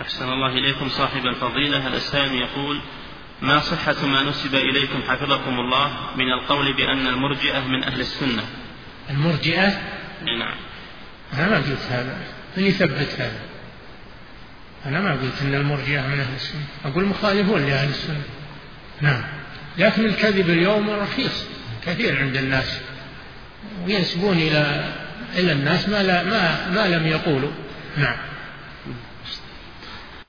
أحسن الله إليكم صاحب الفضيلة. السائل يقول ما صحة ما نسب إليكم حفظكم الله من القول بأن المرجئة من أهل السنة؟ المرجئة؟ نعم. أنا ما قلت هذا. من يثبت هذا؟ أنا ما قلت أن المرجئة من أهل السنة. أقول مخالفون لأهل السنة. نعم. لكن الكذب اليوم رخيص كثير عند الناس. وينسبون إلى إلى الناس ما لا ما ما لم يقولوا. نعم.